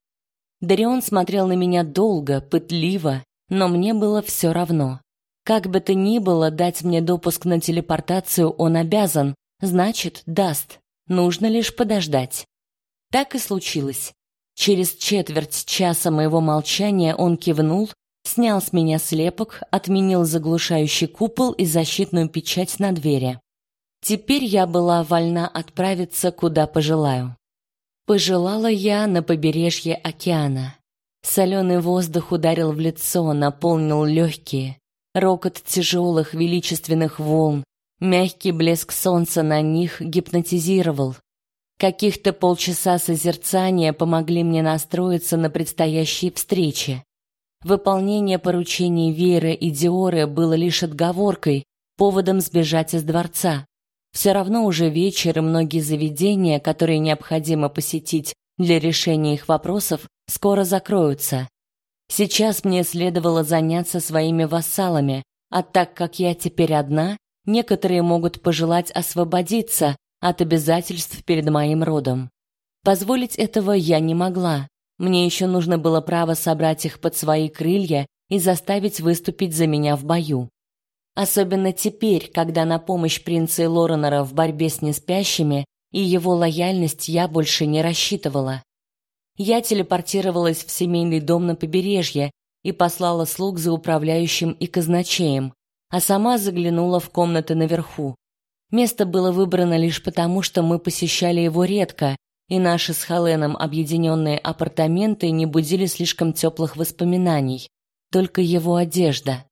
Дарион смотрел на меня долго, пытливо, но мне было все равно. Как бы то ни было, дать мне допуск на телепортацию он обязан, значит, даст. Нужно лишь подождать. Так и случилось. Через четверть часа моего молчания он кивнул Снял с меня слепок, отменил заглушающий купол и защитную печать на двери. Теперь я была вольна отправиться куда пожелаю. Пожелала я на побережье океана. Соленый воздух ударил в лицо, наполнил легкие. Рокот тяжелых величественных волн, мягкий блеск солнца на них гипнотизировал. Каких-то полчаса созерцания помогли мне настроиться на предстоящие встречи. Выполнение поручений Веры и Диоры было лишь отговоркой, поводом сбежать из дворца. Все равно уже вечер, и многие заведения, которые необходимо посетить для решения их вопросов, скоро закроются. Сейчас мне следовало заняться своими вассалами, а так как я теперь одна, некоторые могут пожелать освободиться от обязательств перед моим родом. Позволить этого я не могла. Мне еще нужно было право собрать их под свои крылья и заставить выступить за меня в бою. Особенно теперь, когда на помощь принца Лоренера в борьбе с неспящими и его лояльность я больше не рассчитывала. Я телепортировалась в семейный дом на побережье и послала слуг за управляющим и казначеем, а сама заглянула в комнаты наверху. Место было выбрано лишь потому, что мы посещали его редко, и наши с Халеном объединенные апартаменты не будили слишком теплых воспоминаний, только его одежда.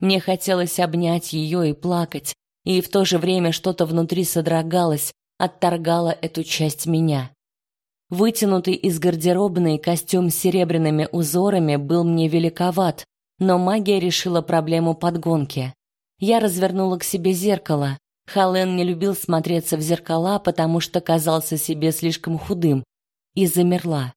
Мне хотелось обнять ее и плакать, и в то же время что-то внутри содрогалось, отторгало эту часть меня. Вытянутый из гардеробной костюм с серебряными узорами был мне великоват, но магия решила проблему подгонки. Я развернула к себе зеркало, Хален не любил смотреться в зеркала, потому что казался себе слишком худым, и замерла.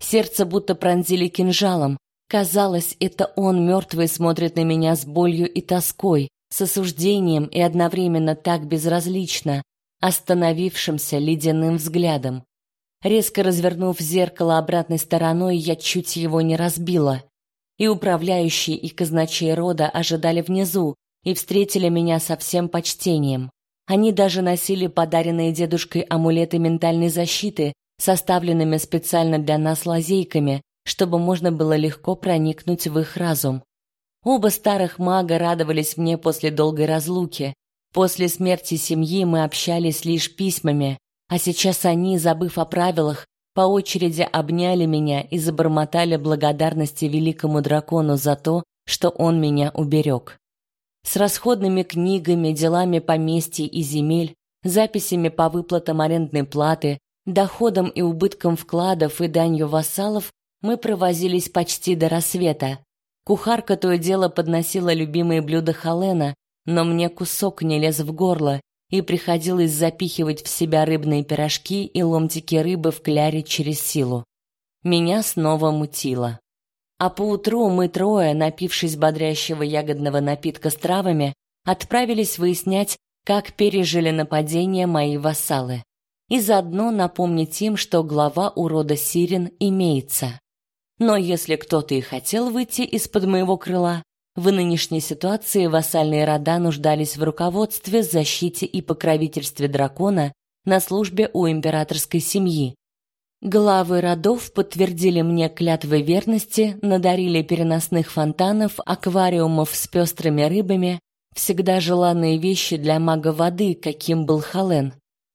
Сердце будто пронзили кинжалом. Казалось, это он мертвый смотрит на меня с болью и тоской, с осуждением и одновременно так безразлично, остановившимся ледяным взглядом. Резко развернув зеркало обратной стороной, я чуть его не разбила. И управляющие и казначей рода ожидали внизу, и встретили меня со всем почтением. Они даже носили подаренные дедушкой амулеты ментальной защиты, составленными специально для нас лазейками, чтобы можно было легко проникнуть в их разум. Оба старых мага радовались мне после долгой разлуки. После смерти семьи мы общались лишь письмами, а сейчас они, забыв о правилах, по очереди обняли меня и забормотали благодарности великому дракону за то, что он меня уберег с расходными книгами, делами поместья и земель, записями по выплатам арендной платы, доходом и убытком вкладов и данью вассалов мы провозились почти до рассвета. Кухарка то и дело подносила любимые блюда Халена, но мне кусок не лез в горло, и приходилось запихивать в себя рыбные пирожки и ломтики рыбы в кляре через силу. Меня снова мутило. А поутру мы трое, напившись бодрящего ягодного напитка с травами, отправились выяснять, как пережили нападение мои вассалы, и заодно напомнить им, что глава у рода Сирен имеется. Но если кто-то и хотел выйти из-под моего крыла, в нынешней ситуации вассальные рода нуждались в руководстве, защите и покровительстве дракона на службе у императорской семьи. Главы родов подтвердили мне клятвы верности, надарили переносных фонтанов, аквариумов с пестрыми рыбами, всегда желанные вещи для мага воды, каким был Хален.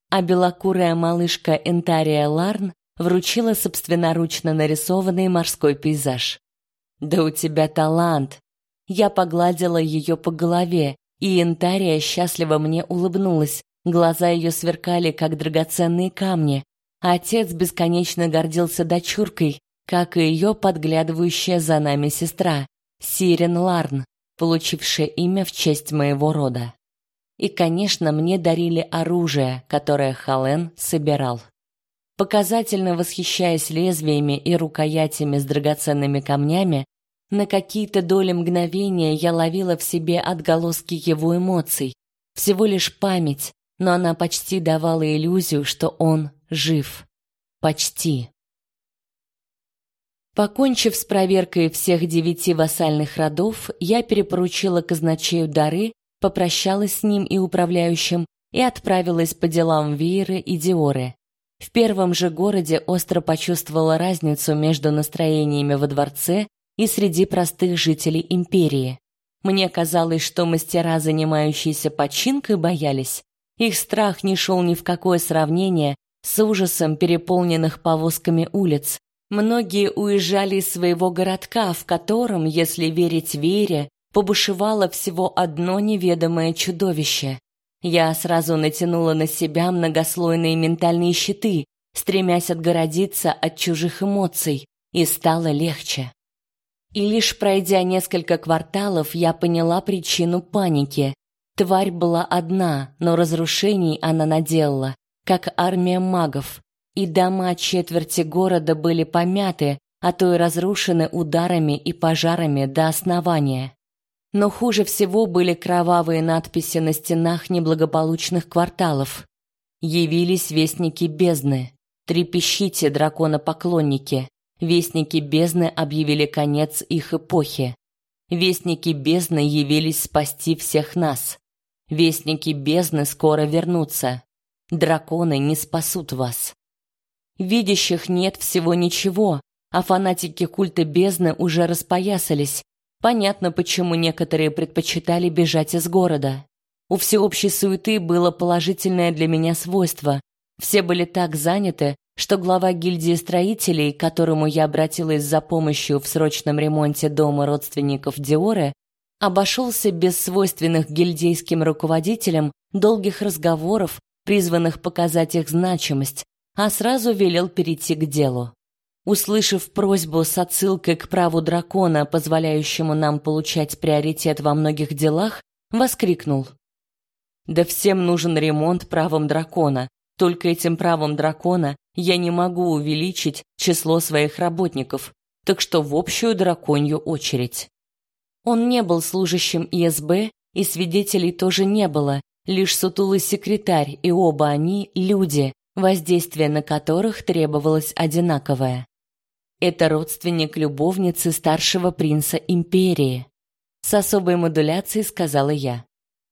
А белокурая малышка Энтария Ларн вручила собственноручно нарисованный морской пейзаж. «Да у тебя талант!» Я погладила ее по голове, и Энтария счастливо мне улыбнулась. Глаза ее сверкали, как драгоценные камни. Отец бесконечно гордился дочуркой, как и ее подглядывающая за нами сестра, Сирен Ларн, получившая имя в честь моего рода. И, конечно, мне дарили оружие, которое Хален собирал. Показательно восхищаясь лезвиями и рукоятями с драгоценными камнями, на какие-то доли мгновения я ловила в себе отголоски его эмоций, всего лишь память, но она почти давала иллюзию, что он жив. Почти. Покончив с проверкой всех девяти вассальных родов, я перепоручила казначею дары, попрощалась с ним и управляющим и отправилась по делам Виеры и Диоры. В первом же городе остро почувствовала разницу между настроениями во дворце и среди простых жителей империи. Мне казалось, что мастера, занимающиеся починкой, боялись. Их страх не шел ни в какое сравнение с ужасом переполненных повозками улиц. Многие уезжали из своего городка, в котором, если верить Вере, побушевало всего одно неведомое чудовище. Я сразу натянула на себя многослойные ментальные щиты, стремясь отгородиться от чужих эмоций, и стало легче. И лишь пройдя несколько кварталов, я поняла причину паники. Тварь была одна, но разрушений она наделала, как армия магов. И дома четверти города были помяты, а то и разрушены ударами и пожарами до основания. Но хуже всего были кровавые надписи на стенах неблагополучных кварталов. Явились вестники бездны. Трепещите, драконопоклонники. Вестники бездны объявили конец их эпохи. Вестники бездны явились спасти всех нас. Вестники бездны скоро вернутся. Драконы не спасут вас. Видящих нет всего ничего, а фанатики культа бездны уже распоясались. Понятно, почему некоторые предпочитали бежать из города. У всеобщей суеты было положительное для меня свойство. Все были так заняты, что глава гильдии строителей, к которому я обратилась за помощью в срочном ремонте дома родственников Диоры, обошелся без свойственных гильдейским руководителям долгих разговоров, призванных показать их значимость, а сразу велел перейти к делу. Услышав просьбу с отсылкой к праву дракона, позволяющему нам получать приоритет во многих делах, воскликнул: "Да всем нужен ремонт правом дракона. Только этим правом дракона я не могу увеличить число своих работников, так что в общую драконью очередь. Он не был служащим ИСБ, и свидетелей тоже не было, лишь сутулый секретарь, и оба они люди, воздействие на которых требовалось одинаковое. Это родственник любовницы старшего принца империи. С особой модуляцией сказала я.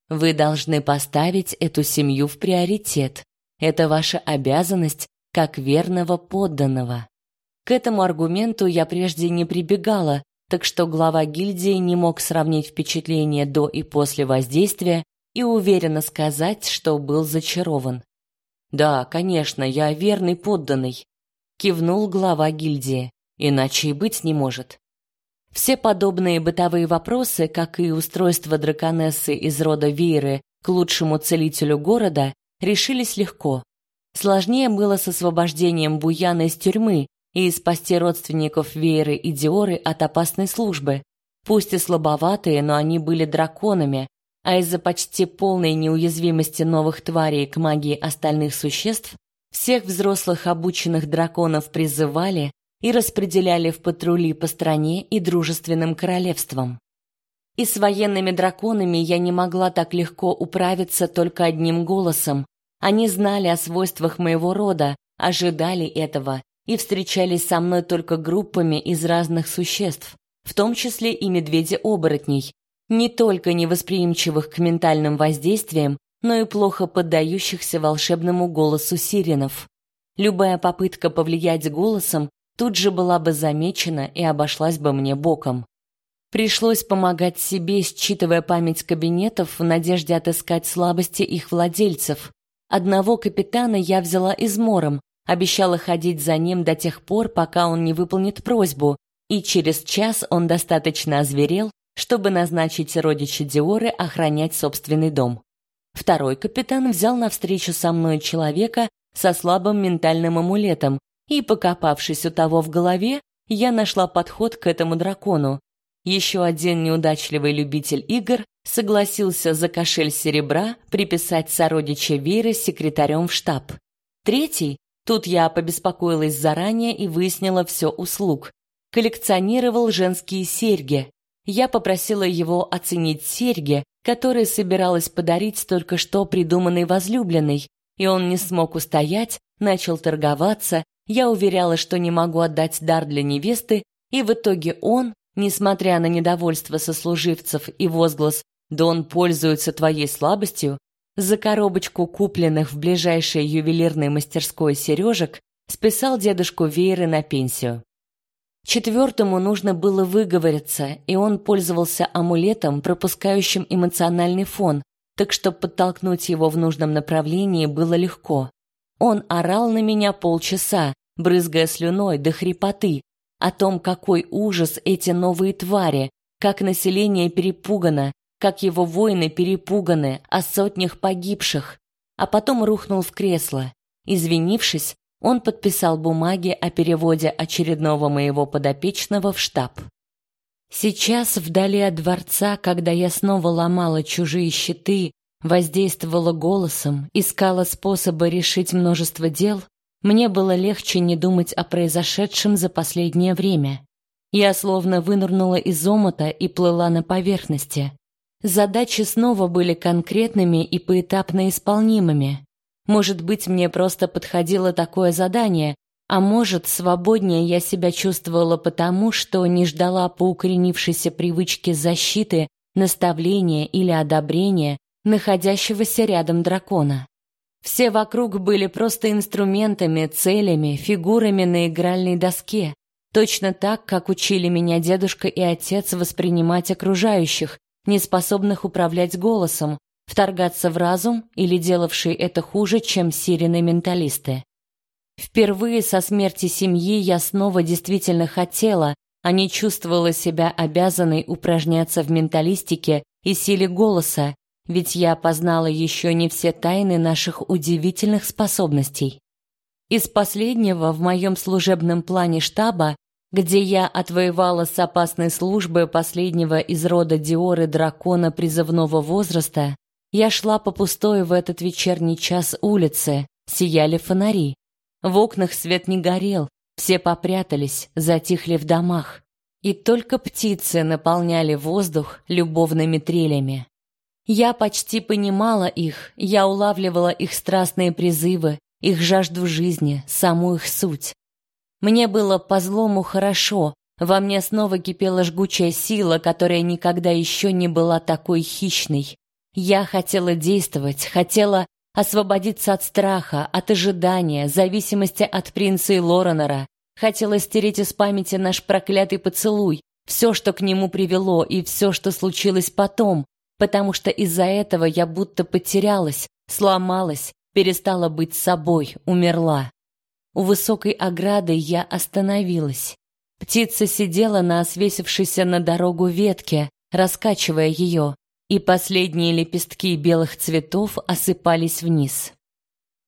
Вы должны поставить эту семью в приоритет. Это ваша обязанность как верного подданного. К этому аргументу я прежде не прибегала, так что глава гильдии не мог сравнить впечатление до и после воздействия и уверенно сказать, что был зачарован. Да, конечно, я верный подданный, кивнул глава гильдии. Иначе и быть не может. Все подобные бытовые вопросы, как и устройство драконессы из рода Вейры к лучшему целителю города, решились легко. Сложнее было с освобождением Буяна из тюрьмы и спасти родственников Вейры и Диоры от опасной службы. Пусть и слабоватые, но они были драконами, а из-за почти полной неуязвимости новых тварей к магии остальных существ, всех взрослых обученных драконов призывали и распределяли в патрули по стране и дружественным королевствам. И с военными драконами я не могла так легко управиться только одним голосом. Они знали о свойствах моего рода, ожидали этого и встречались со мной только группами из разных существ, в том числе и медведей-оборотней, не только невосприимчивых к ментальным воздействиям, но и плохо поддающихся волшебному голосу сиренов. Любая попытка повлиять голосом тут же была бы замечена и обошлась бы мне боком. Пришлось помогать себе, считывая память кабинетов в надежде отыскать слабости их владельцев. Одного капитана я взяла измором, обещала ходить за ним до тех пор, пока он не выполнит просьбу, и через час он достаточно озверел, чтобы назначить родича Диоры охранять собственный дом. Второй капитан взял на встречу со мной человека со слабым ментальным амулетом, и, покопавшись у того в голове, я нашла подход к этому дракону. Еще один неудачливый любитель игр согласился за кошель серебра приписать сородича Веры секретарем в штаб. Третий, тут я побеспокоилась заранее и выяснила все услуг, коллекционировал женские серьги, я попросила его оценить серьги, которые собиралась подарить только что придуманной возлюбленной, и он не смог устоять, начал торговаться, я уверяла, что не могу отдать дар для невесты, и в итоге он, несмотря на недовольство сослуживцев и возглас «Да он пользуется твоей слабостью», за коробочку купленных в ближайшей ювелирной мастерской сережек списал дедушку Вейры на пенсию. Четвертому нужно было выговориться, и он пользовался амулетом, пропускающим эмоциональный фон, так что подтолкнуть его в нужном направлении было легко. Он орал на меня полчаса, брызгая слюной до хрипоты, о том, какой ужас эти новые твари, как население перепугано, как его воины перепуганы о сотнях погибших, а потом рухнул в кресло. Извинившись, он подписал бумаги о переводе очередного моего подопечного в штаб. Сейчас, вдали от дворца, когда я снова ломала чужие щиты, воздействовала голосом, искала способы решить множество дел, мне было легче не думать о произошедшем за последнее время. Я словно вынырнула из омута и плыла на поверхности. Задачи снова были конкретными и поэтапно исполнимыми. Может быть, мне просто подходило такое задание, а может, свободнее я себя чувствовала потому, что не ждала по укоренившейся привычке защиты, наставления или одобрения находящегося рядом дракона. Все вокруг были просто инструментами, целями, фигурами на игральной доске, точно так, как учили меня дедушка и отец воспринимать окружающих, неспособных управлять голосом, вторгаться в разум или делавшие это хуже, чем сирены-менталисты. Впервые со смерти семьи я снова действительно хотела, а не чувствовала себя обязанной упражняться в менталистике и силе голоса, ведь я познала еще не все тайны наших удивительных способностей. Из последнего в моем служебном плане штаба, где я отвоевала с опасной службы последнего из рода Диоры дракона призывного возраста, я шла по пустой в этот вечерний час улице, сияли фонари. В окнах свет не горел, все попрятались, затихли в домах. И только птицы наполняли воздух любовными трелями. Я почти понимала их, я улавливала их страстные призывы, их жажду жизни, саму их суть. Мне было по-злому хорошо, во мне снова кипела жгучая сила, которая никогда еще не была такой хищной. Я хотела действовать, хотела освободиться от страха, от ожидания, зависимости от принца и Лоренера. Хотела стереть из памяти наш проклятый поцелуй, все, что к нему привело, и все, что случилось потом, потому что из-за этого я будто потерялась, сломалась, перестала быть собой, умерла. У высокой ограды я остановилась. Птица сидела на свесившейся на дорогу ветке, раскачивая ее и последние лепестки белых цветов осыпались вниз.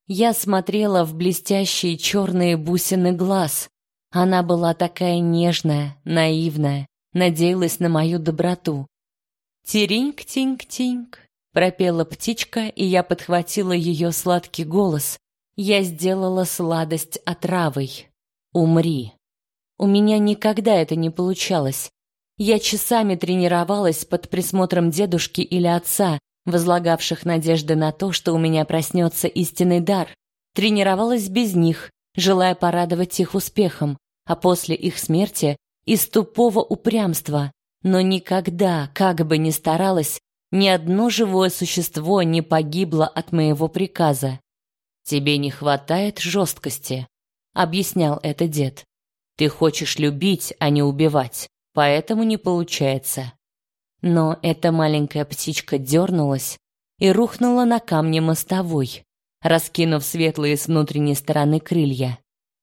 Я смотрела в блестящие черные бусины глаз. Она была такая нежная, наивная, надеялась на мою доброту. «Тиринг-тинг-тинг», — пропела птичка, и я подхватила ее сладкий голос. Я сделала сладость отравой. «Умри». У меня никогда это не получалось. Я часами тренировалась под присмотром дедушки или отца, возлагавших надежды на то, что у меня проснется истинный дар. Тренировалась без них, желая порадовать их успехом, а после их смерти из тупого упрямства. Но никогда, как бы ни старалась, ни одно живое существо не погибло от моего приказа. «Тебе не хватает жесткости», — объяснял это дед. «Ты хочешь любить, а не убивать, поэтому не получается». Но эта маленькая птичка дернулась и рухнула на камне мостовой, раскинув светлые с внутренней стороны крылья.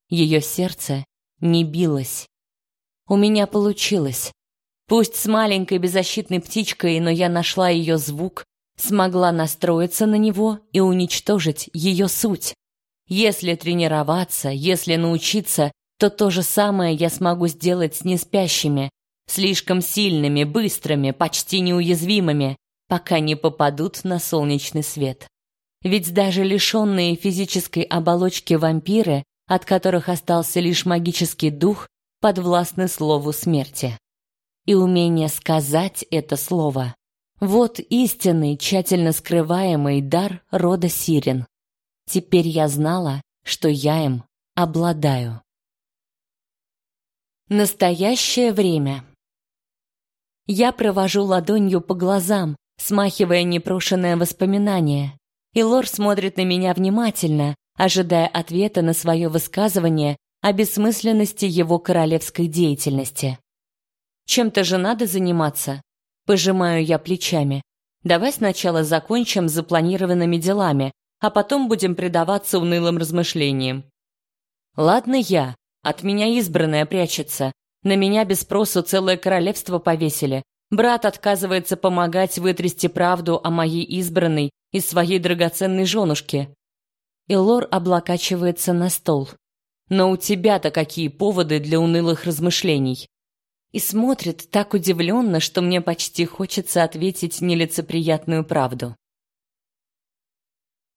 Ее сердце не билось. У меня получилось. Пусть с маленькой беззащитной птичкой, но я нашла ее звук, смогла настроиться на него и уничтожить ее суть. Если тренироваться, если научиться, то то же самое я смогу сделать с неспящими, слишком сильными, быстрыми, почти неуязвимыми, пока не попадут на солнечный свет. Ведь даже лишенные физической оболочки вампиры, от которых остался лишь магический дух, подвластны слову смерти. И умение сказать это слово — вот истинный, тщательно скрываемый дар рода Сирен. Теперь я знала, что я им обладаю. Настоящее время. Я провожу ладонью по глазам, смахивая непрошенное воспоминание. И Лор смотрит на меня внимательно, ожидая ответа на свое высказывание о бессмысленности его королевской деятельности. Чем-то же надо заниматься. Пожимаю я плечами. Давай сначала закончим запланированными делами, а потом будем предаваться унылым размышлениям. Ладно я, от меня избранная прячется, на меня без спросу целое королевство повесили. Брат отказывается помогать вытрясти правду о моей избранной из своей драгоценной женушки. Илор облокачивается на стол. Но у тебя-то какие поводы для унылых размышлений? И смотрит так удивленно, что мне почти хочется ответить нелицеприятную правду.